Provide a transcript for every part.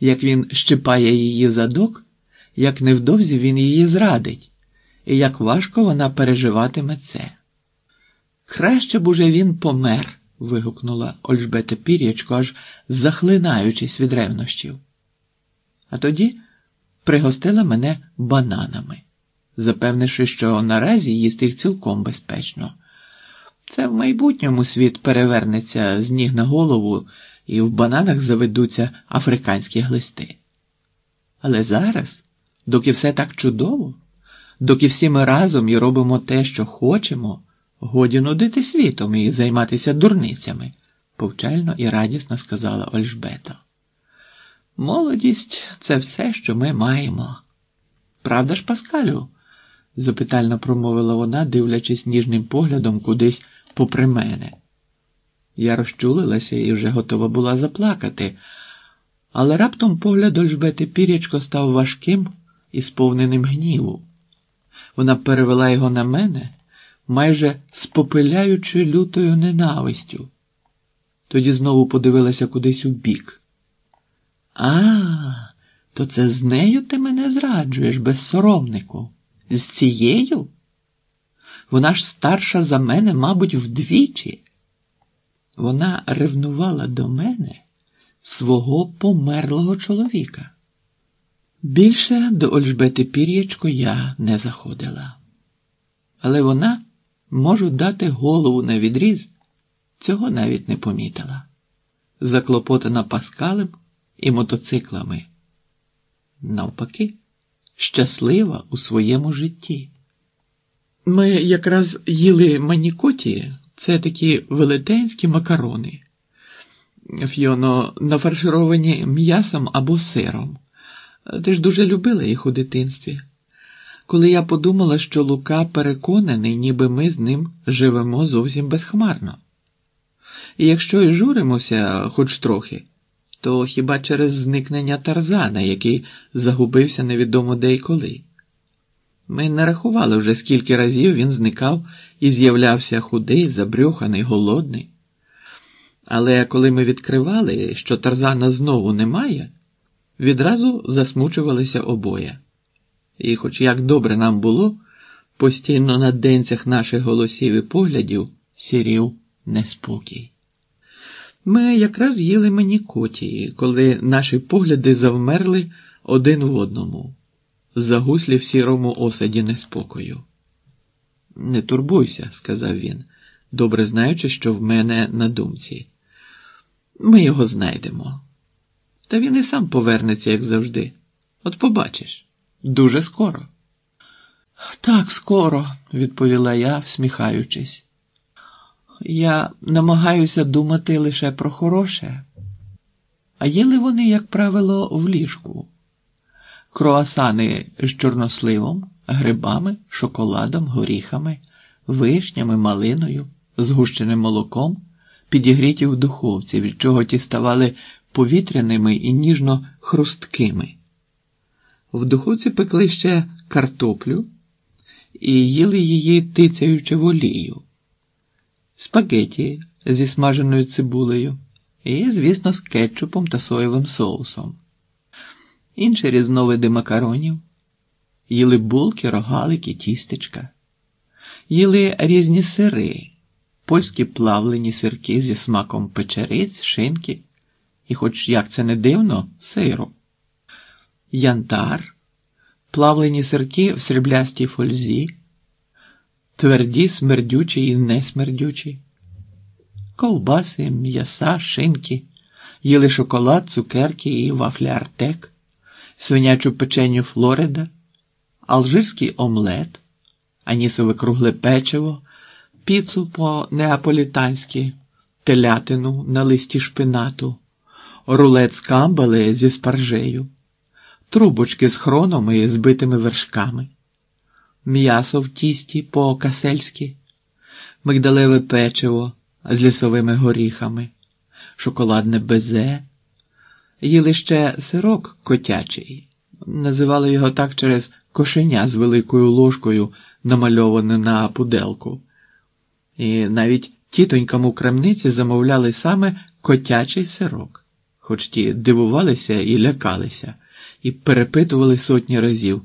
як він щипає її задок, як невдовзі він її зрадить, і як важко вона переживатиме це. Краще б уже він помер. вигукнула Ольжбета Пір'ячко, аж захлинаючись від ревнощів. А тоді пригостила мене бананами, запевнивши, що наразі їсти їх цілком безпечно. Це в майбутньому світ перевернеться з ніг на голову і в бананах заведуться африканські глисти. Але зараз, доки все так чудово, доки всі ми разом і робимо те, що хочемо, годі нудити світом і займатися дурницями, повчально і радісно сказала Ольжбета. Молодість це все, що ми маємо. Правда ж, Паскалю? запитально промовила вона, дивлячись ніжним поглядом кудись попри мене. Я розчулилася і вже готова була заплакати, але раптом погляд Ольжбети Пірячко став важким і сповненим гніву. Вона перевела його на мене, майже спопиляючи лютою ненавистю. Тоді знову подивилася кудись у бік. А, то це з нею ти мене зраджуєш, безсоромнику? З цією? Вона ж старша за мене, мабуть, вдвічі. Вона ревнувала до мене свого померлого чоловіка. Більше до Ольжбети Пір'ячко я не заходила. Але вона, можу дати голову на відріз, цього навіть не помітила. Заклопотана паскалем і мотоциклами. Навпаки, щаслива у своєму житті. Ми якраз їли манікоті, це такі велетенські макарони, фьоно нафаршировані м'ясом або сиром. Ти ж дуже любила їх у дитинстві. Коли я подумала, що Лука переконаний, ніби ми з ним живемо зовсім безхмарно. І якщо й журимося хоч трохи, то хіба через зникнення Тарзана, який загубився невідомо де й коли. Ми не рахували вже, скільки разів він зникав і з'являвся худий, забрюханий, голодний. Але коли ми відкривали, що Тарзана знову немає, відразу засмучувалися обоє. І, хоч як добре нам було, постійно на денцях наших голосів і поглядів сірів неспокій. Ми якраз їли манікоті, коли наші погляди завмерли один в одному, загуслі в сірому осаді неспокою. Не турбуйся, сказав він, добре знаючи, що в мене на думці. Ми його знайдемо. Та він і сам повернеться, як завжди. От побачиш, дуже скоро. Так, скоро, відповіла я, всміхаючись. Я намагаюся думати лише про хороше. А їли вони, як правило, в ліжку. Круасани з чорносливом, грибами, шоколадом, горіхами, вишнями, малиною, згущеним молоком, підігріті в духовці, від чого ті ставали повітряними і ніжно хрусткими. В духовці пекли ще картоплю і їли її тицяючи в олію спагеті зі смаженою цибулею і, звісно, з кетчупом та соєвим соусом, інші різновиди макаронів, їли булки, рогалики, тістечка, їли різні сири, польські плавлені сирки зі смаком печериць, шинки. І, хоч як це не дивно, сиру, янтар, плавлені сирки в сріблястій фользі. Тверді, смердючі і несмердючі, ковбаси, м'яса, шинки, їли шоколад, цукерки і вафля артек, свинячу печеню Флорида, алжирський омлет, анісове кругле печиво, піцу по неаполітанськи, телятину на листі шпинату, рулет з камбали зі спаржею, трубочки з хроном і збитими вершками м'ясо в тісті по касельськи, мигдалеве печиво з лісовими горіхами, шоколадне безе, їли ще сирок котячий, називали його так через кошеня з великою ложкою, намальовану на пуделку. І навіть тітонькам у крамниці замовляли саме котячий сирок. хоч ті дивувалися і лякалися, і перепитували сотні разів.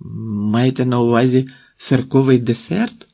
Маєте на увазі сирковий десерт?